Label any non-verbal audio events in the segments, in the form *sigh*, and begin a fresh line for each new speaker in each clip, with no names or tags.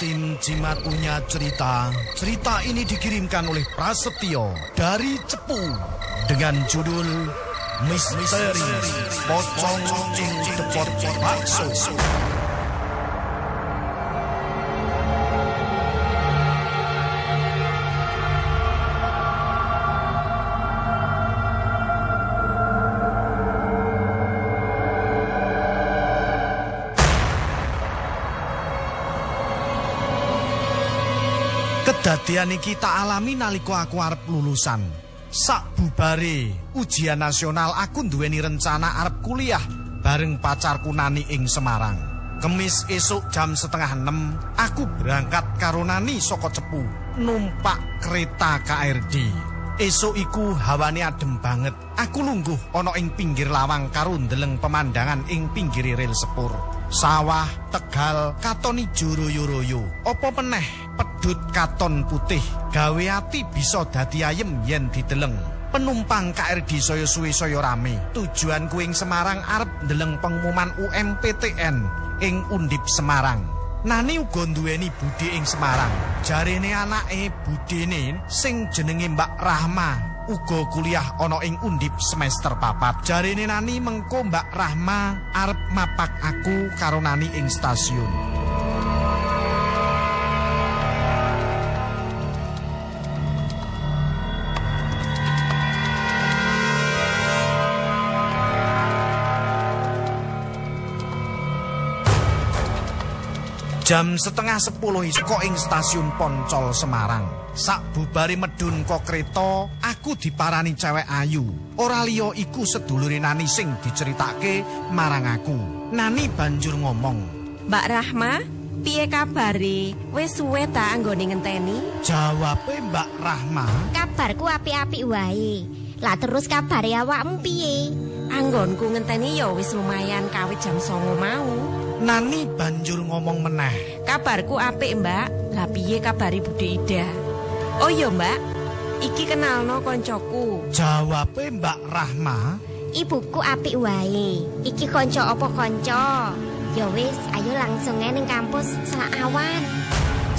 Tim Jimat punya cerita. Cerita ini dikirimkan oleh Prasetyo dari Cepu dengan judul Misteri Pocong Ing Depot Bakso. Kedadian iki tak alami nalika aku arep lulusan. Sak bubare ujian nasional aku duweni rencana arep kuliah bareng pacarku Nani ing Semarang. Kemis esuk jam setengah enam, aku berangkat karo Nani saka Cepu, numpak kereta KRD. Esuk iku hawane adem banget. Aku lungguh ana ing pinggir lawang karo ndeleng pemandangan ing pinggir rel sepur. Sawah, Tegal, katon ijo royo-royo. Apa meneh pedhut katon putih. Gawe ati bisa dadi ayem yen dideleng. Penumpang KRD saya suwe saya rame. Tujuanku ing Semarang arep ndeleng pengumuman UMPTN ing Undip Semarang. Nani uga duweni budi ing Semarang. Jarene anake budene sing jenenge Mbak Rahma uga kuliah ana ing Undip semester papat. Jarene Nani mengko Mbak Rahma arep mapak aku karo Nani ing stasiun. Jam setengah sepuluh isuk ing stasiun Poncol Semarang. Sak bubari medun kok kereta, aku diparani cewek ayu. Ora liya iku sedulure Nani sing diceritake marang aku. Nani banjur ngomong,
Mbak Rahma, piye kabare? Wis suwe ta anggone ngenteni?
jawabe Mbak Rahma,
Kabarku apik-apik wae. Lah terus kabare awakmu piye?
Anggonku ngenteni ya wis lumayan kawit jam 09.00 mau.
Nani banjur ngomong meneh.
Kabarku apik, Mbak. Lah piye kabare Bude Ida? Oh iya, Mbak. Iki kenalno koncoku.
Jawabe Mbak Rahma,
Ibuku apik wae. Iki kanca apa kanca? Ya wis, ayo langsung ae ning kampus selak awan.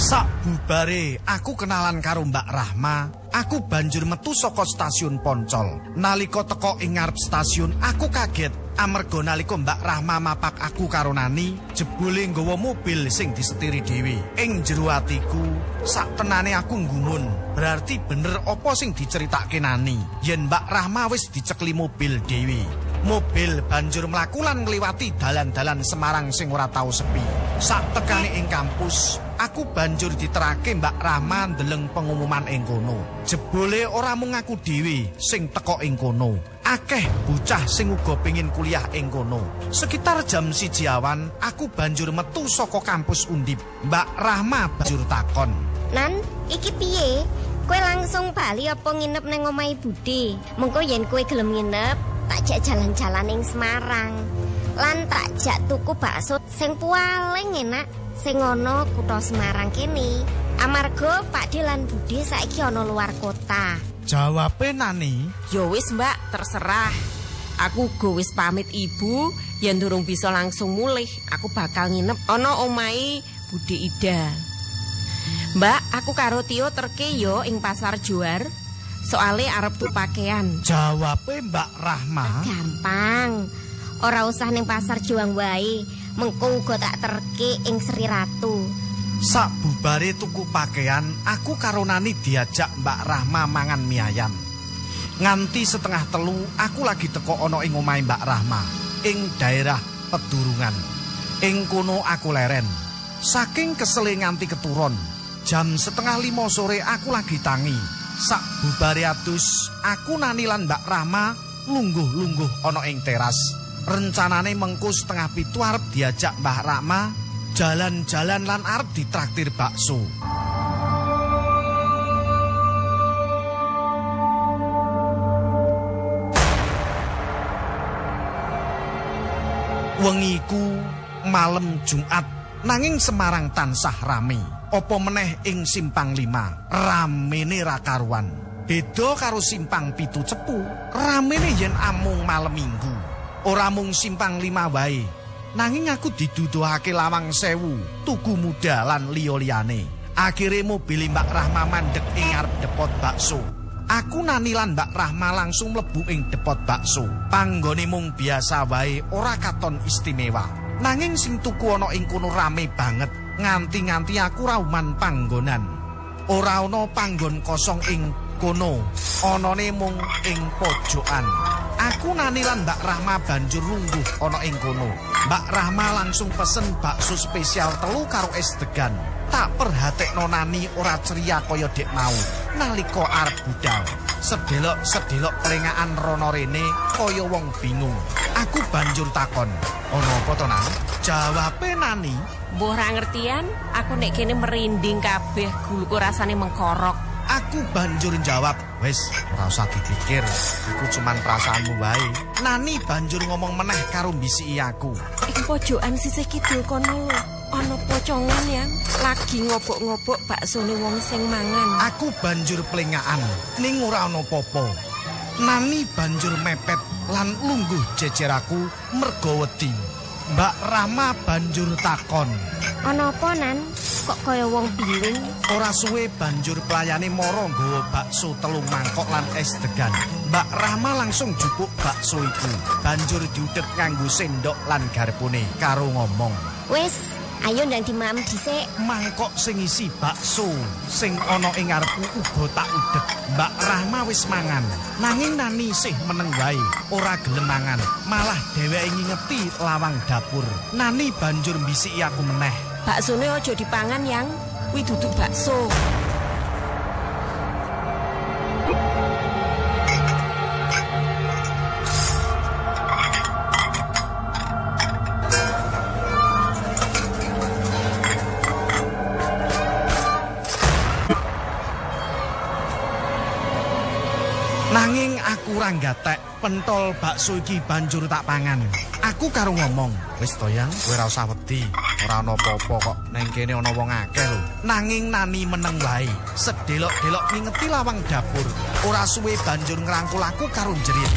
sak bubare aku kenalan karo Mbak Rahma. Aku banjur metu saka stasiun Poncol. Nalika teka ing ngarep stasiun, aku kaget amarga nalika Mbak Rahma mapak aku karo Nani, jebule nggawa mobil sing disetiri dhewe. Ing jero atiku, sak tenane aku nggumun. Berarti bener apa sing diceritake Nani, yen Mbak Rahma wis dicekli mobil dhewe. Mobil banjur mlaku lan ngliwati dalan-dalan Semarang sing ora tau sepi. Sak tekane ing kampus, aku banjur diterake Mbak Rahma ndeleng pengumuman ing kono. Jebule ora mung aku dhewe sing teka ing kono. Akeh bocah sing uga pengin kuliah ing kono. Sekitar jam siji awan, aku banjur metu saka kampus Undip. Mbak Rahma banjur takon.
Nan, iki piye? Kowe langsung bali apa nginep nang omahe Budi? Mengko yen kowe gelem nginep, tak jak jalan-jalan ning Semarang. Lan tak jak tuku bakso sing paling enak sing ana kutha Semarang kene. Amarga Pak lan Budi saiki ana luar kota.
Jawabe Nani,
Ya wis, Mbak, terserah. Aku go wis pamit ibu, yen durung bisa langsung mulih, aku bakal nginep ana omahe Bude Ida. Mbak, aku karo Tio terke yo ing pasar Juar. Soale arep tuh pakaian.
jawabe Mbak Rahma.
Gampang. Ora usah ning pasar juang wae. Mengko uga tak terke ing Sri Ratu.
Sak bubare tuku pakaian, aku karo Nani diajak Mbak Rahma mangan mie ayam. Nganti setengah telu, aku lagi teko ana ing omahe Mbak Rahma, ing daerah Pedurungan. Ing kono aku leren. Saking kesele nganti keturun, jam setengah lima sore aku lagi tangi. Sak bubare adus, aku Nani lan Mbak Rahma lungguh-lungguh ana ing teras. Rencanane mengko setengah pitu arep diajak Mbah Rahma jalan-jalan lan arep ditraktir bakso. Wengiku malam Jumat nanging Semarang tansah rame. Apa meneh ing Simpang 5, ramene ra karuan. Beda karo Simpang Pitu Cepu, ramene yen amung malam Minggu. Ora mung Simpang 5 wae, Nanging aku diduduhake lawang sewu, tuku muda lan liya-liyane. Akhire mobil Mbak Rahma mandek ing ngarep depot bakso. Aku nani lan Mbak Rahma langsung mlebu ing depot bakso. Panggone mung biasa wae, ora katon istimewa. Nanging sing tuku ana ing kono rame banget, nganti-nganti aku rauman panggonan. Ora ana panggon kosong ing kono, anane mung ing pojokan. Aku nani lan Mbak Rahma banjur lungguh ana ing kono. Mbak Rahma langsung pesen bakso spesial telu karo es degan. Tak perhatekno nani ora ceria kaya dek mau nalika arep budal. Sedelok-sedelok pelengakan rono rene kaya wong bingung. Aku banjur takon, "Ana apa to, Nan?" Jawabe Nani,
Mbah ngertian, aku nek kene merinding kabeh guluku rasane mengkorok.
Aku banjur jawab, wis ora usah dipikir, iku cuman perasaanmu wae. Nani banjur ngomong meneh karo mbisiki aku.
Ing pojokan sisih kidul kono lho, ana pocongan yang lagi ngobok-ngobok baksone wong sing mangan.
Aku banjur plengakan, ning ora ana apa-apa. Nani banjur mepet lan lungguh jejer aku merga wedi. Mbak Rama banjur takon.
Ana apa nan? Kok kaya wong bingung?
Ora suwe banjur pelayane moro nggawa bakso telung mangkok lan es degan. Mbak Rahma langsung jupuk bakso iku. Banjur diudek nganggo sendok lan garpune karo ngomong.
Wis, ayo ndang dimam dhisik.
Mangkok sing isi bakso sing ana ing ngarepku uga tak udek. Mbak Rahma wis mangan. Nanging Nani sih meneng wae, ora gelem mangan. Malah dheweke ngingeti lawang dapur. Nani banjur mbisiki aku meneh.
Baksone aja dipangan yang kuwi duduk bakso.
Nanging aku ora gatek pentol bakso iki banjur tak pangan. Aku karo ngomong, "Wis to yang, kowe ora usah wedi. Ora ana apa-apa kok. Neng kene ana wong akeh lho." Nanging Nani meneng wae. Sedelok-delok ngingeti lawang dapur. Ora suwe banjur ngrangkul aku karo jerit.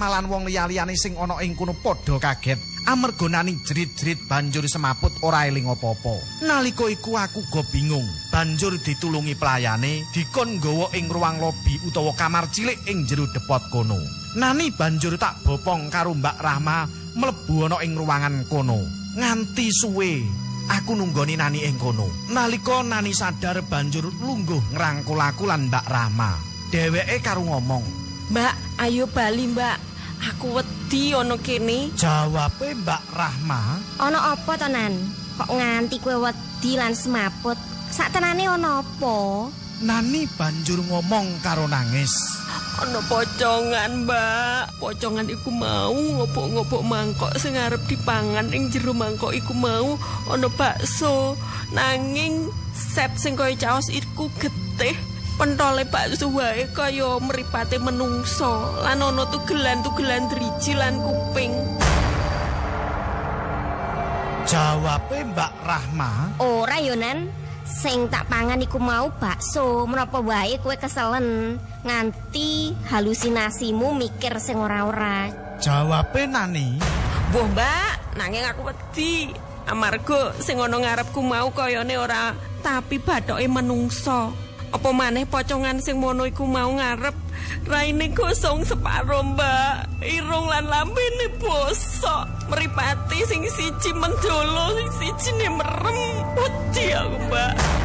Rahma lan wong liya-liyane sing ana ing kono padha kaget. Amarga nani jerit-jerit banjur semaput ora eling apa-apa. Nalika iku aku go bingung. Banjur ditulungi pelayane dikon nggawa ing ruang lobi utawa kamar cilik ing jero depot kono. Nani banjur tak bopong karo Mbak Rahma mlebu ana ing ruangan kono. Nganti suwe aku nunggoni Nani ing kono. Nalika Nani sadar banjur lungguh ngrangkul aku lan Mbak Rahma. Dheweke karo ngomong,
Mbak, ayo bali, Mbak. Aku wedi ana kene.
Jawabe Mbak Rahma,
Ana apa to nan? Kok nganti kowe wedi lan semaput? Saktenane ana apa?
Nani banjur ngomong karo nangis.
Ana pocongan, Mbak. Pocongan iku mau ngobok-ngobok mangkok sing arep dipangan ing jero mangkok iku mau ana bakso. Nanging set sing kaya caos iku getih. Pentole bakso wae kaya mripate menungso. Lan ana tugelan-tugelan driji lan kuping.
Jawabe Mbak Rahma,
Ora yo. Sing tak pangan iku mau bakso. Menapa wae kowe keselen nganti halusinasimu mikir sing ora-ora.
jawabe Nani,
Mbah, Mbak, nanging aku wedi. Amarga sing ana ngarepku mau kayane ora tapi bathoke menungso. Apa maneh pocongan sing mono iku mau ngarep raine gosong separo, Mbak. Irung lan lambene bosok. Mripate sing siji mendolo, sing siji merem. Wedi aku, Mbak.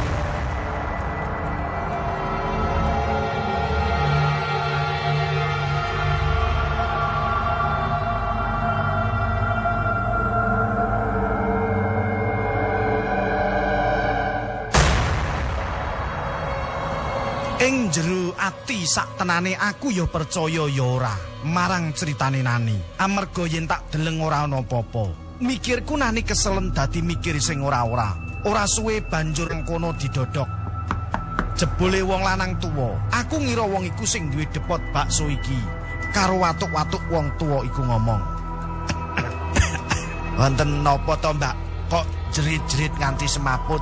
Jero ati sak tenane aku ya percaya ya ora marang critane Nani. Amarga yen tak deleng ora ana apa-apa. Mikirku Nani keselen dadi mikir sing ora-ora. Ora suwe banjur kono didodok. Jebule wong lanang tuwa, aku ngira wong iku sing duwe depot bakso iki. Karo watuk-watuk wong tuwa iku ngomong. *coughs* Wonten napa to, Mbak? Kok jerit-jerit nganti semaput?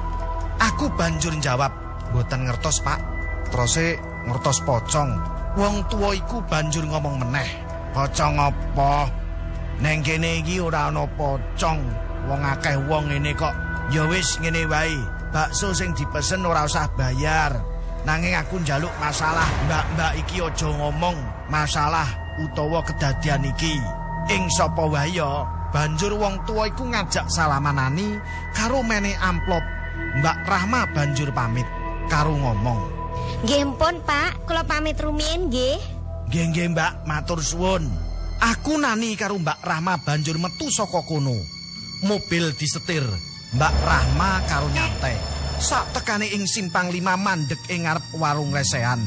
Aku banjur jawab, "Mboten ngertos, Pak." Teruse ngertos pocong. Wong tuwa iku banjur ngomong meneh. Pocong apa? Neng kene iki ora ana pocong. Wong akeh wong ngene kok. Ya wis ngene wae. Bakso sing dipesen ora usah bayar. Nanging aku njaluk masalah. Mbak-mbak iki aja ngomong masalah utawa kedadian iki. Ing sapa wae ya? Banjur wong tuwa iku ngajak salamanani karo mene amplop. Mbak Rahma banjur pamit karo ngomong.
Pun, Pak. Kula pamit rumiyin nggih.
Nggih nggih, Mbak, matur suwun. Aku nani karo Mbak Rahma banjur metu saka kono. Mobil disetir. Mbak Rahma karo nyantai. Sak tekane ing simpang lima mandek ngarep warung resehan.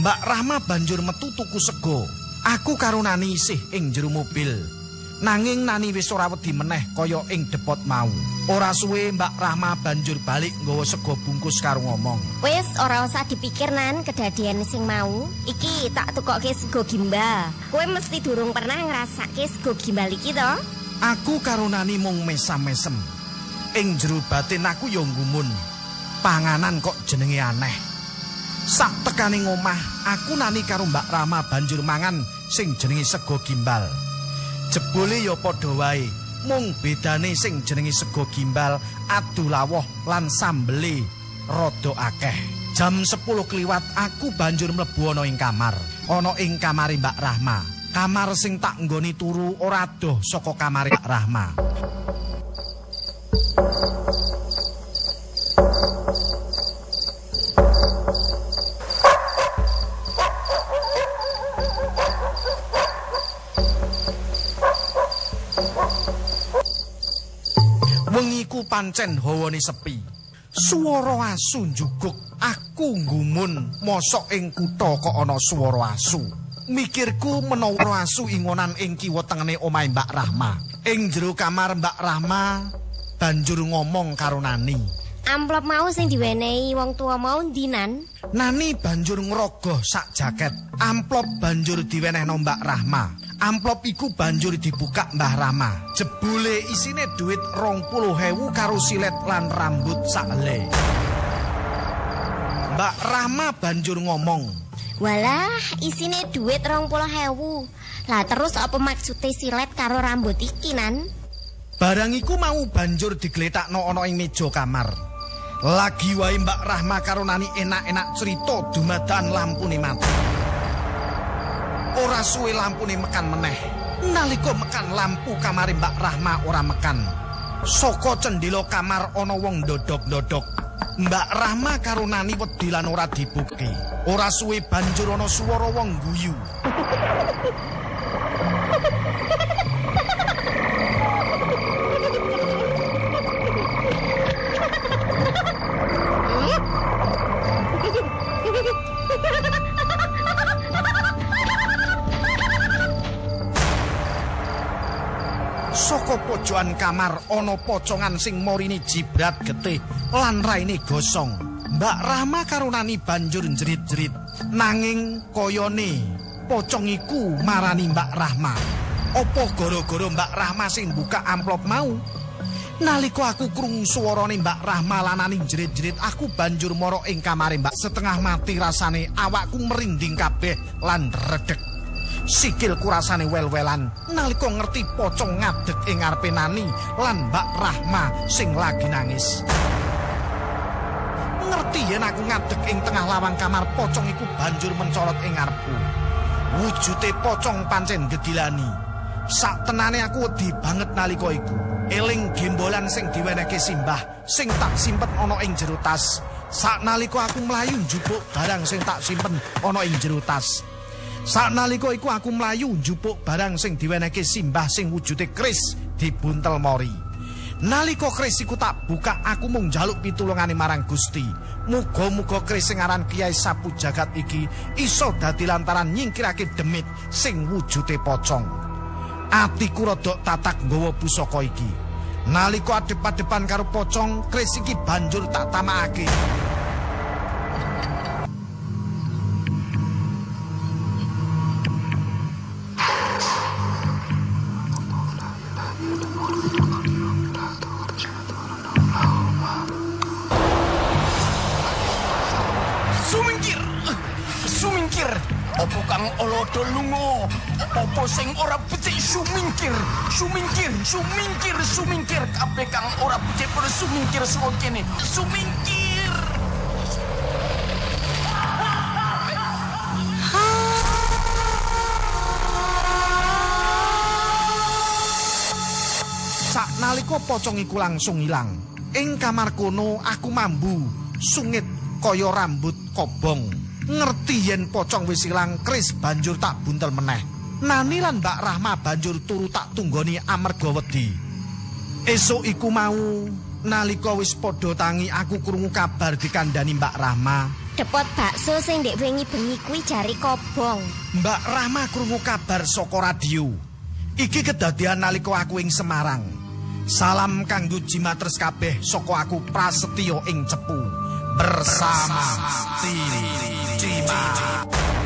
Mbak Rahma banjur metu tuku sego. Aku karo nani isih ing jero mobil. Nanging Nani wis ora wedi meneh kaya ing depot mau. Ora suwe Mbak Rahma banjur balik nggawa sego bungkus karo ngomong.
Wis ora usah dipikir nan kedadian sing mau. Iki tak tukokke sego gimbal. Kowe mesti durung pernah ngrasake sego gimbal iki to?
Aku karo Nani mung mesam-mesem. Ing jero batin aku ya ngumun. Panganan kok jenenge aneh. Sak tekaning omah, aku Nani karo Mbak Rahma banjur mangan sing jenenge sego gimbal. Jebule ya padha wae. Mung bedane sing jenenge sego gimbal adulawoh lan sambele rada akeh. Jam 10 kliwat aku banjur mlebu ana ing kamar. Ana ing kamare Mbak Rahma. Kamar sing tak nggoni turu ora adoh saka kamare Mbak Rahma. Pancen hawane sepi. Swara asu njuguk, aku ngumun mosok ing kutha kok ana swara asu. Mikirku menawa asu ingonan ing kiwa tengene omahe Mbak Rahma. Ing jero kamar Mbak Rahma banjur ngomong karo Nani.
Amplop mau sing diwenehi wong tua mau dinan.
Nani banjur ngrogoh sak jaket. Amplop banjur diwenehno Mbak Rahma. Amplop iku banjur dibuka Mbah Rama. Jebule isine duit rong puluh hewu karo silet lan rambut sakle. Mbak Rama banjur ngomong.
Walah, isine duit rong puluh hewu. Lah terus apa maksudnya silet karo rambut iki nan?
Barang iku mau banjur digletakno ana ing meja kamar. Lagi wae Mbak Rahma karo Nani enak-enak cerita dumadakan lampune mati. Ora suwe lampune mekan meneh. Nalika mekan lampu kamar Mbak Rahma ora mekan. Saka cendela kamar ana wong ndodok-ndodok. Mbak Rahma karo Nani wedi lan ora dibuke. Ora suwe banjur ana swara wong guyu. *laughs* Pojokan kamar ana pocongan sing morini jibrat getih lan raine gosong. Mbak Rahma karo Nani banjur jerit-jerit. Nanging koyone pocong iku marani Mbak Rahma. Apa gara-gara Mbak Rahma sing buka amplop mau? Nalika aku krungu swarane Mbak Rahma lanani jerit-jerit, aku banjur mara ing kamare Mbak. Setengah mati rasane awakku merinding kabeh lan redeg. Sikilku rasane wel-welan nalika ngerti pocong ngadeg ing ngarepe Nani lan Mbak Rahma sing lagi nangis. Ngerti yen aku ngadeg ing tengah lawang kamar pocong iku banjur mencolot ing ngarepku. Wujute pocong pancen gedilani. Sak tenane aku wedi banget nalika iku. Eling gembolan sing diwenehke Simbah sing tak simpen ana ing jero tas. Sak nalika aku mlayu njupuk barang sing tak simpen ana ing jero tas. Saknalika iku aku mlayu njupuk barang sing diwenehke Simbah sing wujude kris dibuntel mori. Nalika Kris iku tak buka aku mung njaluk pitulungane marang Gusti. Muga-muga Kris sing aran Kiai Sapu Jagat iki iso dadi lantaran nyingkirake demit sing wujude pocong. Atiku rada tatak nggawa pusaka iki. Nalika adep-adepan karo pocong, Kris iki banjur tak tamakake.
Sumingkir, sumingkir. Kabeh kang ora becik pada sumingkir saka kene. Sumingkir.
Sak nalika pocong iku langsung ilang. Ing kamar kono aku mambu, sungit kaya rambut kobong. Ngerti yen pocong wis ilang, Kris banjur tak buntel meneh. Nani lan Mbak Rahma banjur turu tak tunggoni amarga wedi. Esuk iku mau nalika wis padha tangi aku krungu kabar dikandani Mbak Rahma.
Depot bakso sing ndek bengi-bengi kuwi jari kobong.
Mbak Rahma krungu kabar saka radio. Iki kedadian nalika aku ing Semarang. Salam kanggo jimatres kabeh saka aku Prasetyo ing Cepu. Bersama Tim Cimat.